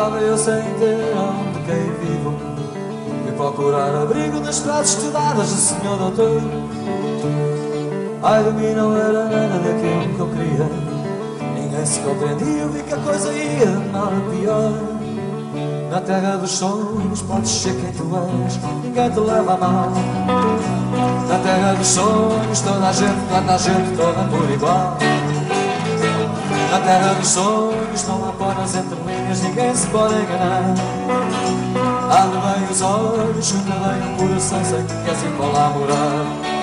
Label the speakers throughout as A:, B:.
A: Andava eu sem ter onde cair vivo. Fui procurar abrigo nas frases estudadas do senhor doutor. Ai de mim não era nada daquilo que eu queria. Ninguém se compreendia, vi que a coisa ia de mal a pior. Na terra dos sonhos podes ser quem tu és Ninguém te leva a mal. Na terra dos sonhos toda a gente trata a gente toda por igual na terra dos sonhos não há poras entre linhas, ninguém se pode enganar. Abre bem os olhos, junta bem o coração, sei que queres ir lá morar.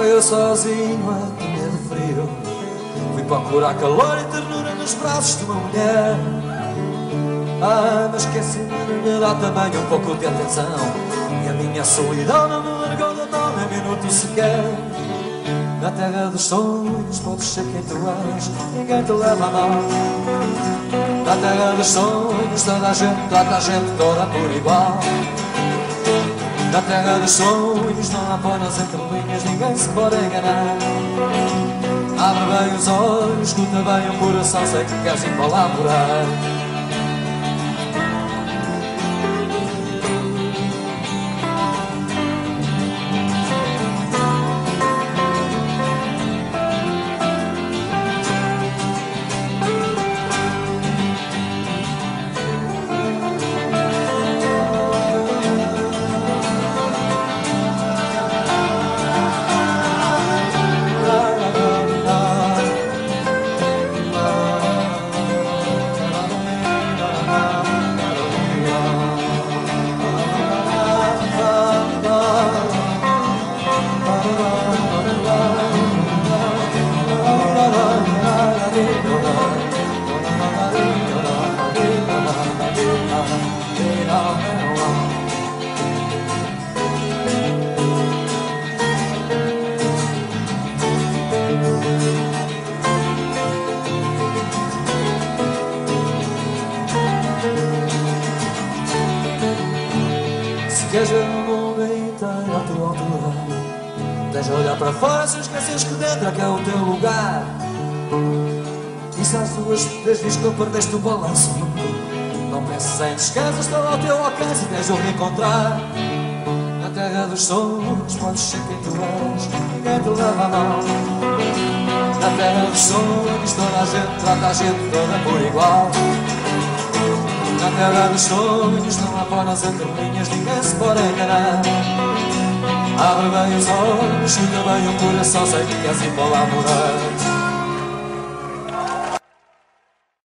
A: Eu sozinho procurar calor e ternura nos braços de uma mulher. Ah, mas esqueci-me de lhe dar também um pouco de atenção. E a minha solidão não me largou de nome em minuto sequer. Na terra dos sonhos podes ser quem tu és Ninguém te leva a mal. Na terra dos sonhos toda a gente trata a gente toda por igual. Na terra dos sonhos não há ponas entre linhas, ninguém se pode enganar. Abre bem os olhos, escuta bem o coração, sei que queres ir para lá morar. Se queres ver o mundo inteiro à tua altura Tens de olhar para fora se esqueces que dentro é que é o teu lugar. E se às duas vezes que perdeste o balanço Não penses em descanso, estou ao teu alcance e tens de o reencontrar. Na terra dos sonhos podes ser quem tu és Ninguém te leva a mal. Na terra dos sonhos toda a gente trata a gente toda por igual na terra dos sonhos não há ponas entre linhas, ninguém se pode enganar. Abre bem os olhos, chuta bem o coração, sei que ir para lá morar.